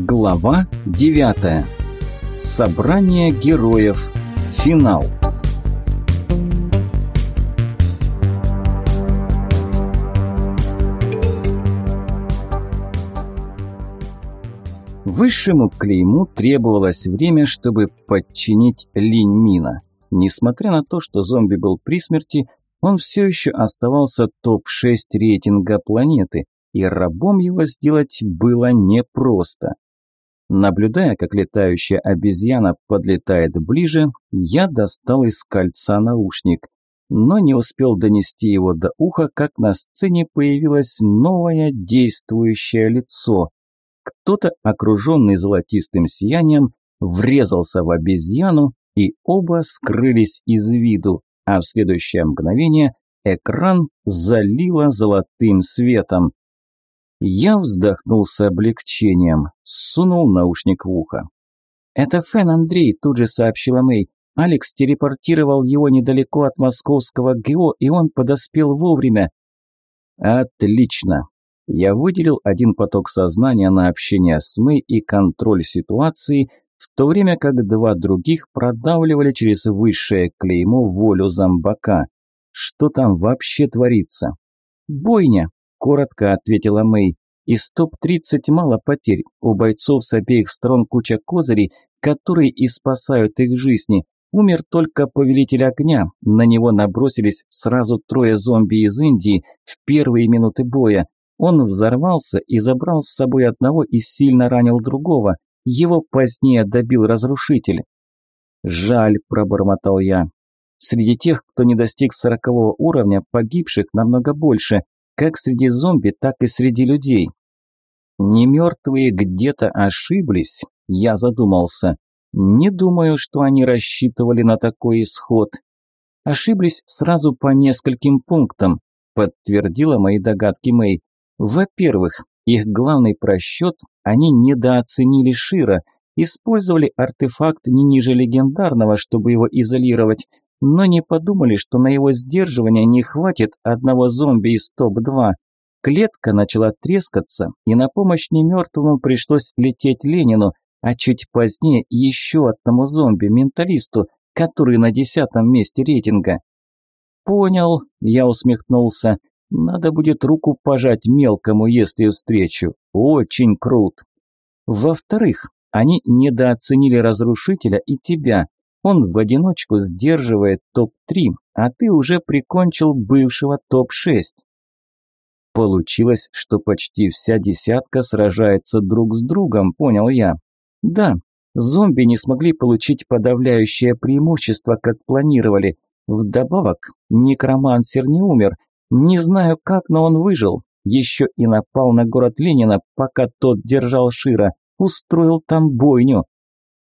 Глава 9. Собрание героев. Финал. Высшему клейму требовалось время, чтобы подчинить Линь Мина. Несмотря на то, что зомби был при смерти, он все еще оставался топ-6 рейтинга планеты, и рабом его сделать было непросто. Наблюдая, как летающая обезьяна подлетает ближе, я достал из кольца наушник, но не успел донести его до уха, как на сцене появилось новое действующее лицо. Кто-то, окруженный золотистым сиянием, врезался в обезьяну, и оба скрылись из виду, а в следующее мгновение экран залило золотым светом. Я вздохнул с облегчением, сунул наушник в ухо. «Это Фэн Андрей», – тут же сообщила Мэй. «Алекс телепортировал его недалеко от московского ГО, и он подоспел вовремя». «Отлично». Я выделил один поток сознания на общение с Мэй и контроль ситуации, в то время как два других продавливали через высшее клеймо волю зомбака. Что там вообще творится? «Бойня», коротко ответила Мэй. Из топ-30 мало потерь. У бойцов с обеих сторон куча козырей, которые и спасают их жизни. Умер только повелитель огня. На него набросились сразу трое зомби из Индии в первые минуты боя. Он взорвался и забрал с собой одного и сильно ранил другого. Его позднее добил разрушитель. «Жаль», – пробормотал я. «Среди тех, кто не достиг сорокового уровня, погибших намного больше как среди зомби, так и среди людей. Не мертвые где-то ошиблись, я задумался. Не думаю, что они рассчитывали на такой исход. Ошиблись сразу по нескольким пунктам, подтвердила мои догадки Мэй. Во-первых, их главный просчет – они недооценили Шира, использовали артефакт не ниже легендарного, чтобы его изолировать, но не подумали, что на его сдерживание не хватит одного зомби из топ-2. Клетка начала трескаться, и на помощь немертвому пришлось лететь Ленину, а чуть позднее еще одному зомби-менталисту, который на десятом месте рейтинга. «Понял», – я усмехнулся. «Надо будет руку пожать мелкому, если встречу. Очень крут». Во-вторых, они недооценили разрушителя и тебя. Он в одиночку сдерживает топ-3, а ты уже прикончил бывшего топ-6. Получилось, что почти вся десятка сражается друг с другом, понял я. Да, зомби не смогли получить подавляющее преимущество, как планировали. Вдобавок, некромансер не умер. Не знаю как, но он выжил. Еще и напал на город Ленина, пока тот держал Шира. Устроил там бойню.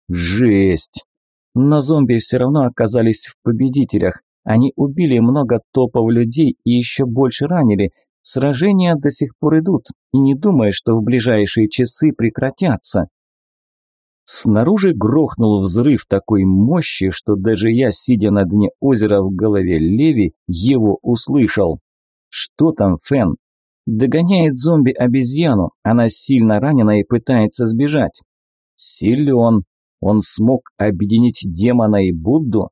Жесть! Но зомби все равно оказались в победителях. Они убили много топов людей и еще больше ранили. Сражения до сих пор идут, и не думаю, что в ближайшие часы прекратятся. Снаружи грохнул взрыв такой мощи, что даже я, сидя на дне озера в голове Леви, его услышал. Что там, Фен? Догоняет зомби обезьяну, она сильно ранена и пытается сбежать. Силен, он смог объединить демона и Будду?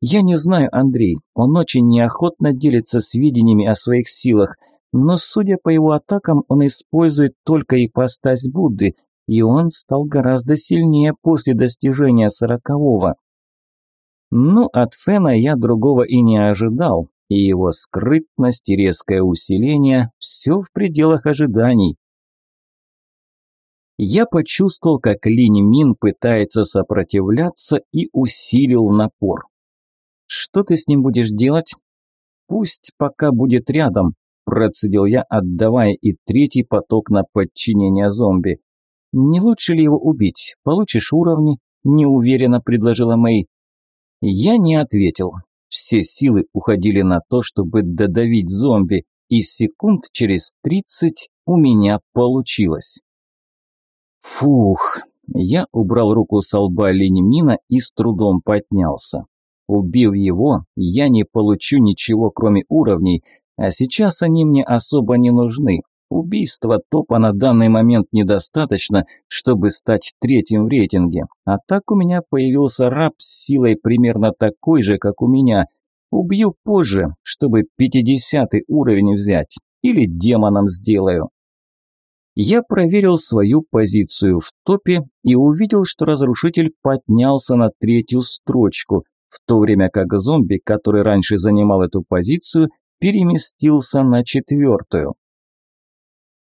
Я не знаю, Андрей, он очень неохотно делится сведениями о своих силах, но, судя по его атакам, он использует только ипостась Будды, и он стал гораздо сильнее после достижения сорокового. Ну, от Фена я другого и не ожидал, и его скрытность и резкое усиление – все в пределах ожиданий. Я почувствовал, как Линь Мин пытается сопротивляться и усилил напор. «Что ты с ним будешь делать?» «Пусть пока будет рядом», – процедил я, отдавая и третий поток на подчинение зомби. «Не лучше ли его убить? Получишь уровни?» – неуверенно предложила Мэй. Я не ответил. Все силы уходили на то, чтобы додавить зомби, и секунд через тридцать у меня получилось. Фух, я убрал руку с лба Ленимина и с трудом поднялся. Убив его, я не получу ничего, кроме уровней, а сейчас они мне особо не нужны. Убийства топа на данный момент недостаточно, чтобы стать третьим в рейтинге. А так у меня появился раб с силой примерно такой же, как у меня. Убью позже, чтобы пятидесятый уровень взять. Или демоном сделаю. Я проверил свою позицию в топе и увидел, что разрушитель поднялся на третью строчку, в то время как зомби, который раньше занимал эту позицию, переместился на четвертую.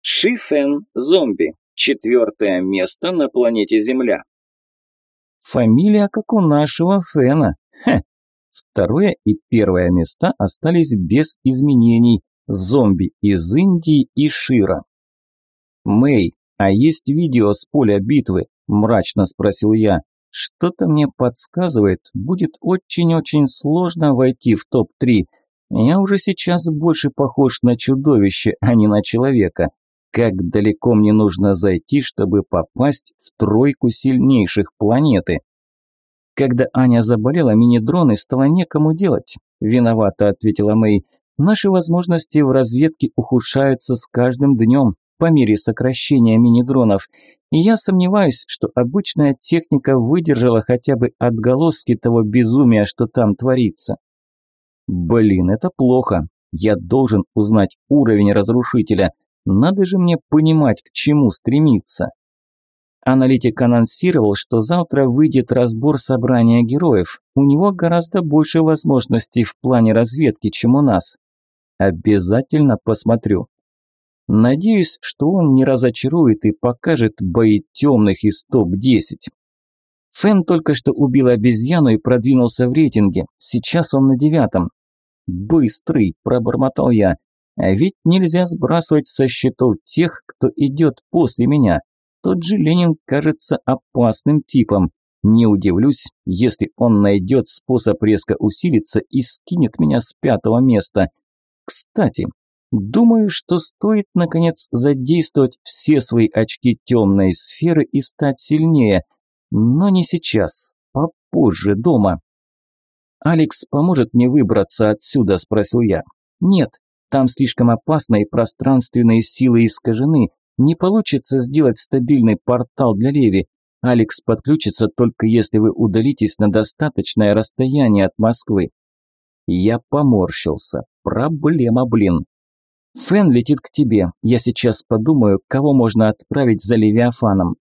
Шифен зомби. Четвертое место на планете Земля. Фамилия как у нашего Фена. Хе. Второе и первое места остались без изменений. Зомби из Индии и Шира. «Мэй, а есть видео с поля битвы?» – мрачно спросил я. «Что-то мне подсказывает, будет очень-очень сложно войти в топ-3. Я уже сейчас больше похож на чудовище, а не на человека как далеко мне нужно зайти, чтобы попасть в тройку сильнейших планеты. Когда Аня заболела, мини-дроны стало некому делать. Виновато ответила Мэй. Наши возможности в разведке ухудшаются с каждым днем по мере сокращения мини-дронов. И я сомневаюсь, что обычная техника выдержала хотя бы отголоски того безумия, что там творится. Блин, это плохо. Я должен узнать уровень разрушителя – надо же мне понимать, к чему стремиться. Аналитик анонсировал, что завтра выйдет разбор собрания героев. У него гораздо больше возможностей в плане разведки, чем у нас. Обязательно посмотрю. Надеюсь, что он не разочарует и покажет бои темных из топ-10. Фэн только что убил обезьяну и продвинулся в рейтинге. Сейчас он на девятом. «Быстрый», – пробормотал я. А ведь нельзя сбрасывать со счетов тех, кто идет после меня. Тот же Ленин кажется опасным типом. Не удивлюсь, если он найдет способ резко усилиться и скинет меня с пятого места. Кстати, думаю, что стоит, наконец, задействовать все свои очки темной сферы и стать сильнее. Но не сейчас, попозже дома. «Алекс поможет мне выбраться отсюда?» – спросил я. «Нет, там слишком опасно и пространственные силы искажены. Не получится сделать стабильный портал для Леви. Алекс подключится только если вы удалитесь на достаточное расстояние от Москвы. Я поморщился. Проблема, блин. Фэн летит к тебе. Я сейчас подумаю, кого можно отправить за Левиафаном.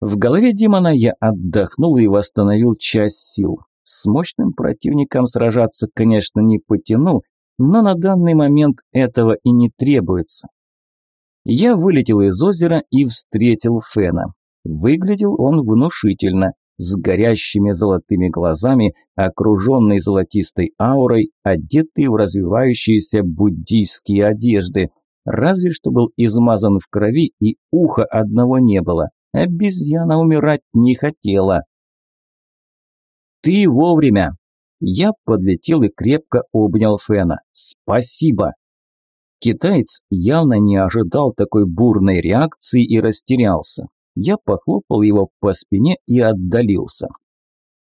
В голове демона я отдохнул и восстановил часть сил. С мощным противником сражаться, конечно, не потяну, но на данный момент этого и не требуется. Я вылетел из озера и встретил Фена. Выглядел он внушительно, с горящими золотыми глазами, окруженный золотистой аурой, одетый в развивающиеся буддийские одежды, разве что был измазан в крови и уха одного не было. Обезьяна умирать не хотела. «Ты вовремя!» Я подлетел и крепко обнял Фена. «Спасибо!» Китаец явно не ожидал такой бурной реакции и растерялся. Я похлопал его по спине и отдалился.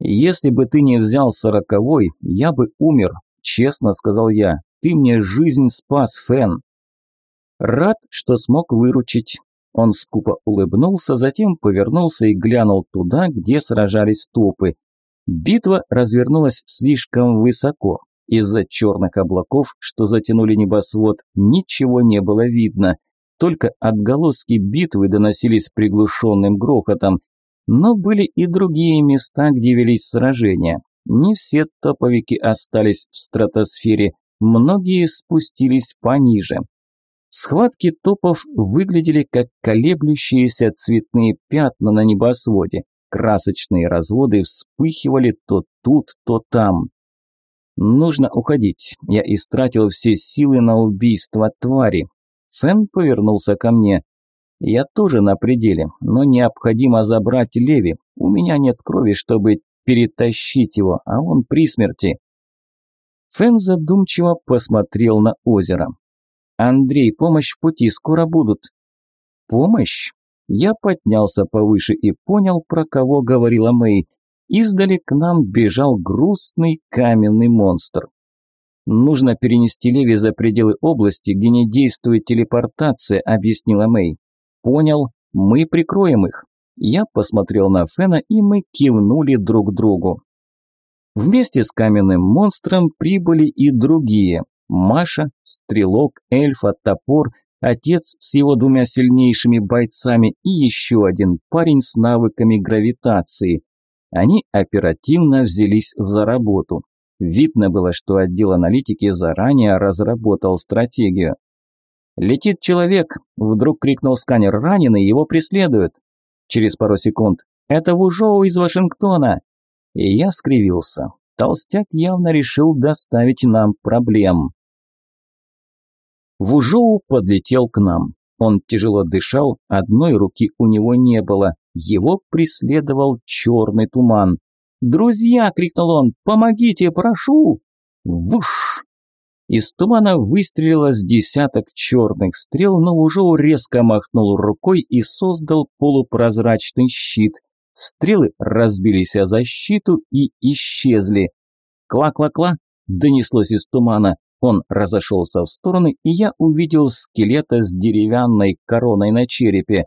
«Если бы ты не взял сороковой, я бы умер», – честно сказал я. «Ты мне жизнь спас, Фен». Рад, что смог выручить. Он скупо улыбнулся, затем повернулся и глянул туда, где сражались топы. Битва развернулась слишком высоко. Из-за черных облаков, что затянули небосвод, ничего не было видно. Только отголоски битвы доносились приглушенным грохотом. Но были и другие места, где велись сражения. Не все топовики остались в стратосфере, многие спустились пониже. Схватки топов выглядели как колеблющиеся цветные пятна на небосводе. Красочные разводы вспыхивали то тут, то там. Нужно уходить. Я истратил все силы на убийство твари. Фэн повернулся ко мне. Я тоже на пределе, но необходимо забрать Леви. У меня нет крови, чтобы перетащить его, а он при смерти. Фэн задумчиво посмотрел на озеро. «Андрей, помощь в пути, скоро будут». «Помощь?» Я поднялся повыше и понял, про кого говорила Мэй. Издали к нам бежал грустный каменный монстр. Нужно перенести Леви за пределы области, где не действует телепортация, объяснила Мэй. Понял, мы прикроем их. Я посмотрел на Фена, и мы кивнули друг другу. Вместе с каменным монстром прибыли и другие. Маша, Стрелок, Эльфа, Топор, отец с его двумя сильнейшими бойцами и еще один парень с навыками гравитации. Они оперативно взялись за работу. Видно было, что отдел аналитики заранее разработал стратегию. «Летит человек!» – вдруг крикнул сканер. «Раненый, его преследуют!» Через пару секунд. «Это Вужоу из Вашингтона!» И я скривился. Толстяк явно решил доставить нам проблем. Вужоу подлетел к нам. Он тяжело дышал, одной руки у него не было. Его преследовал черный туман. «Друзья!» – крикнул он. «Помогите, прошу!» Вуш! Из тумана выстрелило с десяток черных стрел, но Вужоу резко махнул рукой и создал полупрозрачный щит. Стрелы разбились о защиту и исчезли. «Кла-кла-кла!» – донеслось из тумана. Он разошелся в стороны, и я увидел скелета с деревянной короной на черепе.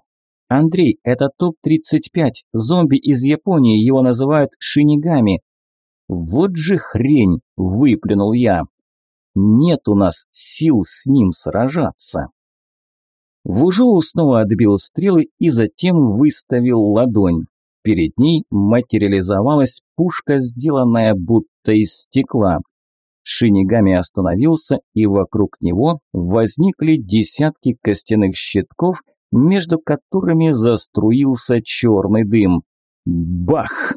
«Андрей, это топ-35, зомби из Японии, его называют шинигами». «Вот же хрень!» – выплюнул я. «Нет у нас сил с ним сражаться». Вужоу снова отбил стрелы и затем выставил ладонь. Перед ней материализовалась пушка, сделанная будто из стекла. Шинигами остановился, и вокруг него возникли десятки костяных щитков, между которыми заструился черный дым. Бах!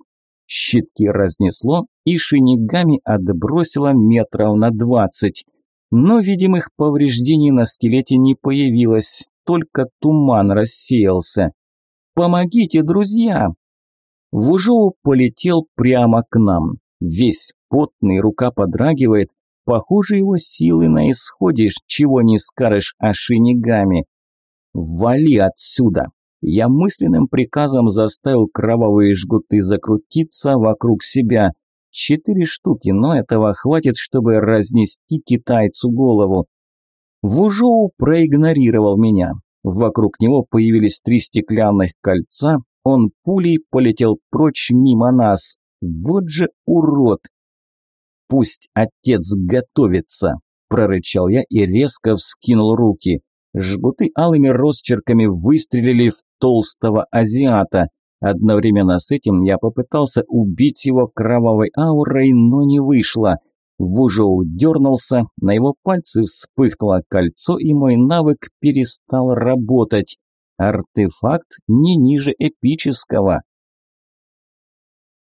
Щитки разнесло, и Шинигами отбросило метров на двадцать. Но видимых повреждений на скелете не появилось, только туман рассеялся. «Помогите, друзья!» Вужоу полетел прямо к нам. Весь потный, рука подрагивает. Похоже, его силы на исходе, чего не скажешь о шинигами. «Вали отсюда!» Я мысленным приказом заставил кровавые жгуты закрутиться вокруг себя. Четыре штуки, но этого хватит, чтобы разнести китайцу голову. Вужоу проигнорировал меня. Вокруг него появились три стеклянных кольца, он пулей полетел прочь мимо нас. Вот же урод! Пусть отец готовится, прорычал я и резко вскинул руки. Жгуты алыми росчерками выстрелили в толстого азиата. Одновременно с этим я попытался убить его кровавой аурой, но не вышло. Вужоу дернулся, на его пальцы вспыхнуло кольцо, и мой навык перестал работать. Артефакт не ниже эпического.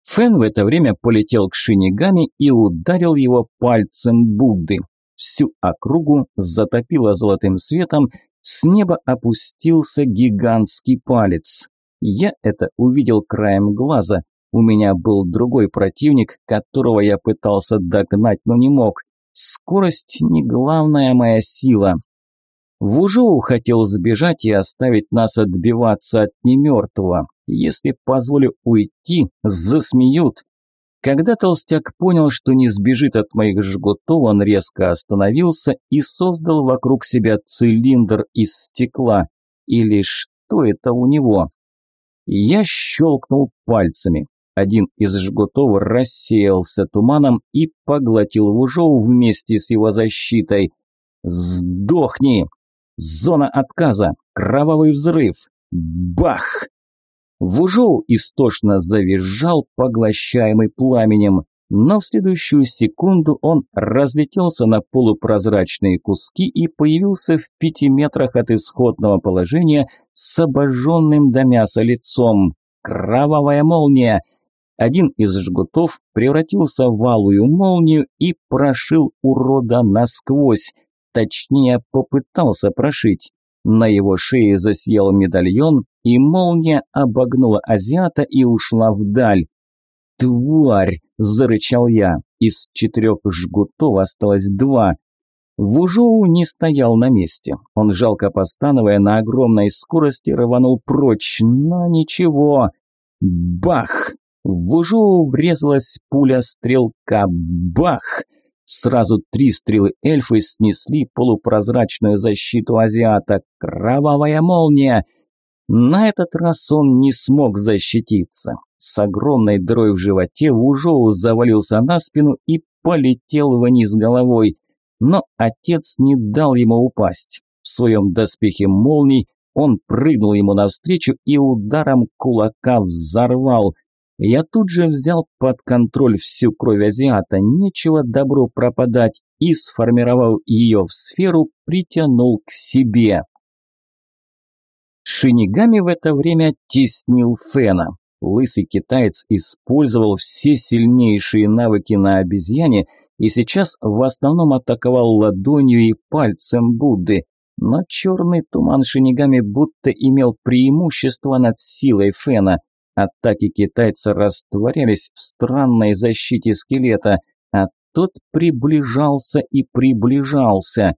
Фэн в это время полетел к Шинигами и ударил его пальцем Будды. Всю округу затопило золотым светом, с неба опустился гигантский палец. Я это увидел краем глаза. У меня был другой противник, которого я пытался догнать, но не мог. Скорость не главная моя сила. Вужоу хотел сбежать и оставить нас отбиваться от немертвого. Если позволю уйти, засмеют. Когда толстяк понял, что не сбежит от моих жгутов, он резко остановился и создал вокруг себя цилиндр из стекла. Или что это у него? Я щелкнул пальцами. Один из жгутов рассеялся туманом и поглотил Вужоу вместе с его защитой. «Сдохни!» Зона отказа. Кровавый взрыв. Бах! Вужоу истошно завизжал, поглощаемый пламенем, но в следующую секунду он разлетелся на полупрозрачные куски и появился в пяти метрах от исходного положения с обожженным до мяса лицом. Кровавая молния! Один из жгутов превратился в алую молнию и прошил урода насквозь – Точнее, попытался прошить. На его шее засиял медальон, и молния обогнула азиата и ушла вдаль. «Тварь!» – зарычал я. Из четырех жгутов осталось два. Вужоу не стоял на месте. Он, жалко постановая, на огромной скорости рванул прочь, но ничего. Бах! Вужоу врезалась пуля стрелка. Бах! Сразу три стрелы эльфы снесли полупрозрачную защиту азиата. Кровавая молния! На этот раз он не смог защититься. С огромной дырой в животе Вужоу завалился на спину и полетел вниз головой. Но отец не дал ему упасть. В своем доспехе молний он прыгнул ему навстречу и ударом кулака взорвал. Я тут же взял под контроль всю кровь азиата, нечего добру пропадать, и, сформировав ее в сферу, притянул к себе. Шинигами в это время теснил Фена. Лысый китаец использовал все сильнейшие навыки на обезьяне и сейчас в основном атаковал ладонью и пальцем Будды, но черный туман Шинигами будто имел преимущество над силой Фена. Атаки китайца растворялись в странной защите скелета, а тот приближался и приближался.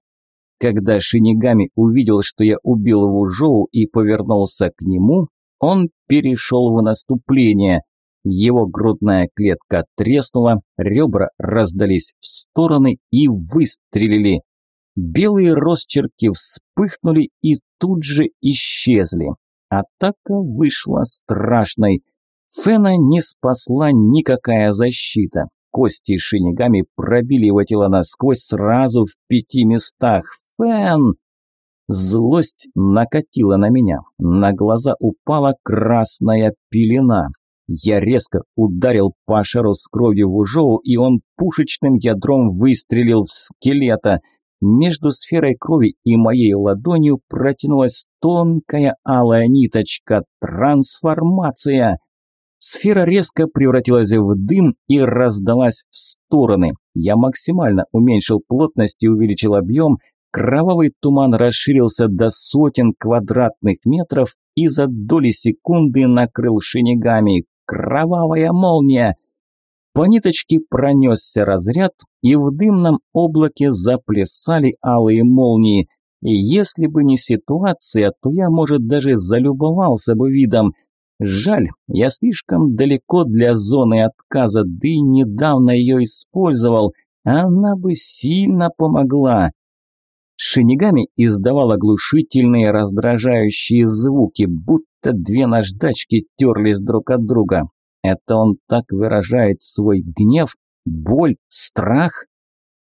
Когда Шинигами увидел, что я убил Вужоу и повернулся к нему, он перешел в наступление. Его грудная клетка треснула, ребра раздались в стороны и выстрелили. Белые росчерки вспыхнули и тут же исчезли. Атака вышла страшной. Фена не спасла никакая защита. Кости шинигами пробили его тело насквозь сразу в пяти местах. Фен! Злость накатила на меня. На глаза упала красная пелена. Я резко ударил по с кровью в ужоу, и он пушечным ядром выстрелил в скелета. Между сферой крови и моей ладонью протянулась тонкая алая ниточка. Трансформация! Сфера резко превратилась в дым и раздалась в стороны. Я максимально уменьшил плотность и увеличил объем. Кровавый туман расширился до сотен квадратных метров и за доли секунды накрыл шинигами. Кровавая молния! По ниточке пронесся разряд, и в дымном облаке заплясали алые молнии. И если бы не ситуация, то я, может, даже залюбовался бы видом. Жаль, я слишком далеко для зоны отказа, да и недавно ее использовал. Она бы сильно помогла. Шинигами издавал оглушительные раздражающие звуки, будто две наждачки терлись друг от друга. Это он так выражает свой гнев, боль, страх?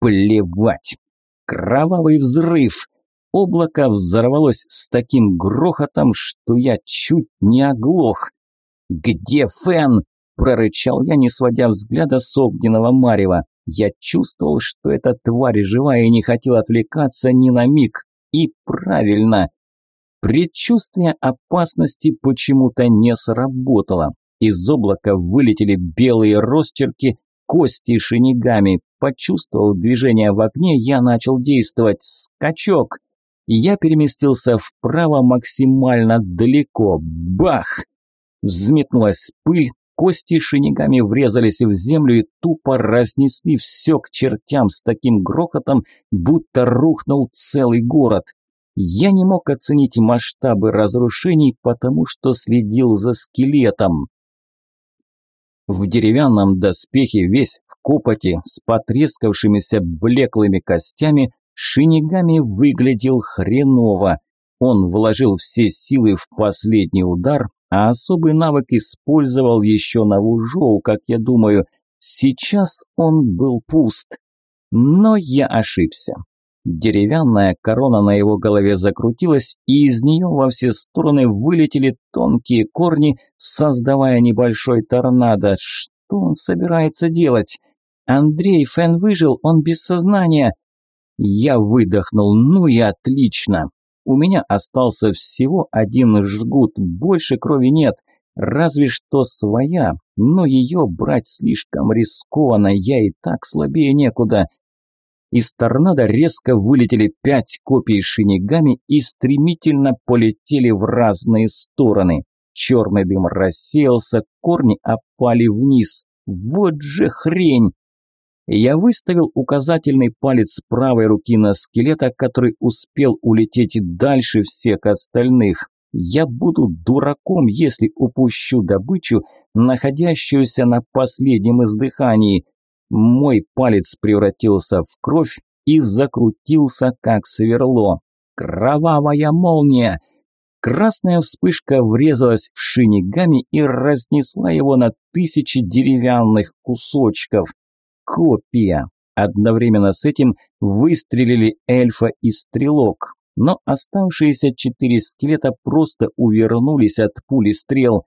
Плевать! Кровавый взрыв! Облако взорвалось с таким грохотом, что я чуть не оглох. «Где Фен?» – прорычал я, не сводя взгляда с огненного марева. Я чувствовал, что эта тварь живая и не хотел отвлекаться ни на миг. И правильно. Предчувствие опасности почему-то не сработало. Из облака вылетели белые росчерки, кости шинигами. Почувствовав движение в окне, я начал действовать. Скачок. Я переместился вправо максимально далеко. Бах! Взметнулась пыль, кости шинигами врезались в землю и тупо разнесли все к чертям с таким грохотом, будто рухнул целый город. Я не мог оценить масштабы разрушений, потому что следил за скелетом. В деревянном доспехе, весь в копоти, с потрескавшимися блеклыми костями, Шинигами выглядел хреново. Он вложил все силы в последний удар, а особый навык использовал еще на Вужоу, как я думаю. Сейчас он был пуст. Но я ошибся. Деревянная корона на его голове закрутилась, и из нее во все стороны вылетели тонкие корни, создавая небольшой торнадо. Что он собирается делать? Андрей, Фэн выжил, он без сознания. Я выдохнул, ну и отлично. У меня остался всего один жгут, больше крови нет, разве что своя, но ее брать слишком рискованно, я и так слабее некуда. Из торнадо резко вылетели пять копий шинигами и стремительно полетели в разные стороны. Черный дым рассеялся, корни опали вниз. Вот же хрень! Я выставил указательный палец правой руки на скелета, который успел улететь дальше всех остальных. Я буду дураком, если упущу добычу, находящуюся на последнем издыхании. Мой палец превратился в кровь и закрутился, как сверло. Кровавая молния! Красная вспышка врезалась в шинигами и разнесла его на тысячи деревянных кусочков. Копия. Одновременно с этим выстрелили эльфа и стрелок, но оставшиеся четыре скелета просто увернулись от пули стрел.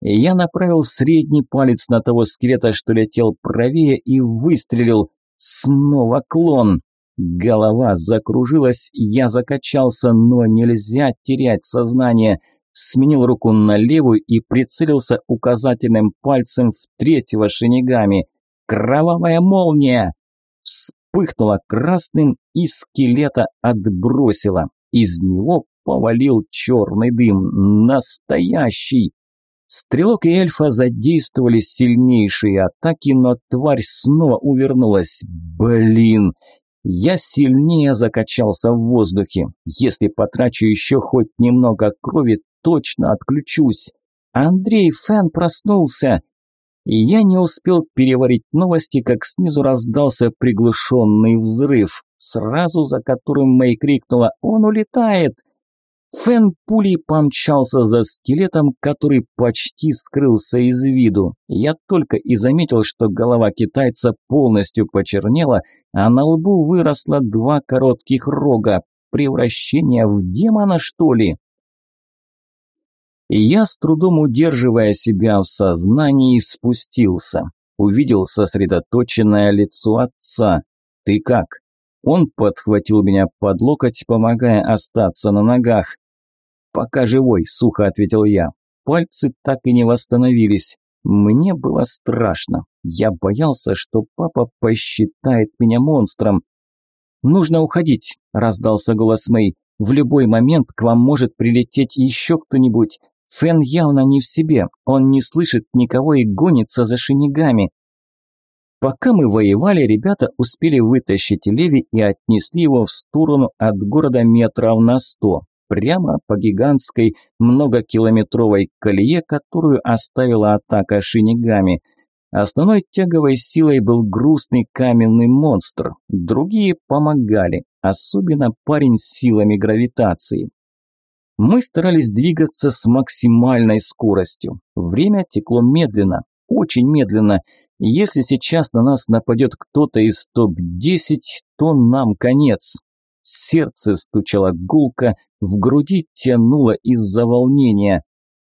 Я направил средний палец на того скелета, что летел правее, и выстрелил. Снова клон. Голова закружилась, я закачался, но нельзя терять сознание. Сменил руку на левую и прицелился указательным пальцем в третьего шинигами. Кровавая молния! Вспыхнула красным и скелета отбросила. Из него повалил черный дым. Настоящий! Стрелок и эльфа задействовали сильнейшие атаки, но тварь снова увернулась. Блин! Я сильнее закачался в воздухе. Если потрачу еще хоть немного крови, точно отключусь. Андрей Фэн проснулся. И я не успел переварить новости, как снизу раздался приглушенный взрыв, сразу за которым Мэй крикнула «Он улетает!». Фэн пулей помчался за скелетом, который почти скрылся из виду. Я только и заметил, что голова китайца полностью почернела, а на лбу выросло два коротких рога. Превращение в демона, что ли? И я, с трудом удерживая себя в сознании, спустился. Увидел сосредоточенное лицо отца. «Ты как?» Он подхватил меня под локоть, помогая остаться на ногах. «Пока живой», – сухо ответил я. Пальцы так и не восстановились. Мне было страшно. Я боялся, что папа посчитает меня монстром. «Нужно уходить», – раздался голос Мэй. «В любой момент к вам может прилететь еще кто-нибудь. Фэн явно не в себе, он не слышит никого и гонится за шинигами». Пока мы воевали, ребята успели вытащить Леви и отнесли его в сторону от города метров на сто прямо по гигантской многокилометровой колее, которую оставила атака шинигами. Основной тяговой силой был грустный каменный монстр, другие помогали, особенно парень с силами гравитации. Мы старались двигаться с максимальной скоростью. Время текло медленно, очень медленно. Если сейчас на нас нападет кто-то из топ-10, то нам конец. Сердце стучало гулко, в груди тянуло из-за волнения.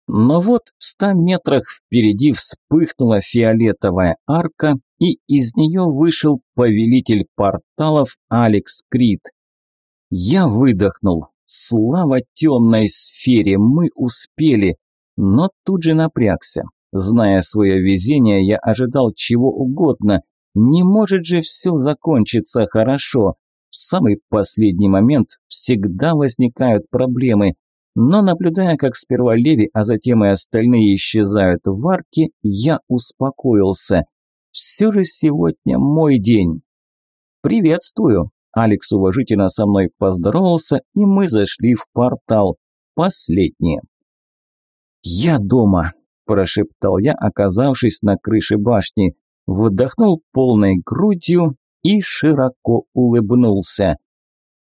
Но вот в ста метрах впереди вспыхнула фиолетовая арка, и из нее вышел повелитель порталов Алекс Крид. Я выдохнул. Слава темной сфере, мы успели, но тут же напрягся. Зная свое везение, я ожидал чего угодно. Не может же все закончиться хорошо в самый последний момент всегда возникают проблемы. Но наблюдая, как сперва Леви, а затем и остальные исчезают в арке, я успокоился. Все же сегодня мой день. «Приветствую!» Алекс уважительно со мной поздоровался, и мы зашли в портал. Последнее. «Я дома!» – прошептал я, оказавшись на крыше башни. Вдохнул полной грудью и широко улыбнулся.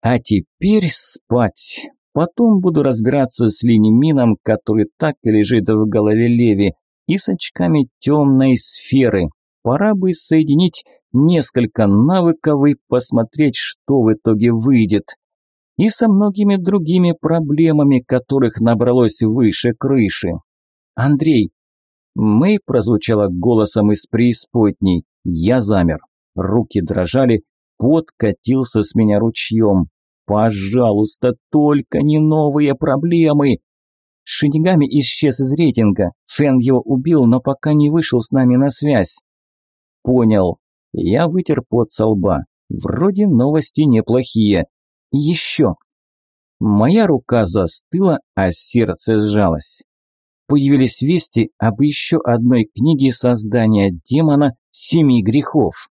А теперь спать. Потом буду разбираться с линемином, который так и лежит в голове Леви, и с очками темной сферы. Пора бы соединить несколько навыков и посмотреть, что в итоге выйдет. И со многими другими проблемами, которых набралось выше крыши. Андрей. Мэй прозвучала голосом из преисподней. Я замер. Руки дрожали, пот катился с меня ручьем. Пожалуйста, только не новые проблемы. Шинигами исчез из рейтинга. Фэн его убил, но пока не вышел с нами на связь. Понял. Я вытер пот со лба. Вроде новости неплохие. Еще. Моя рука застыла, а сердце сжалось. Появились вести об еще одной книге создания демона «Семи грехов».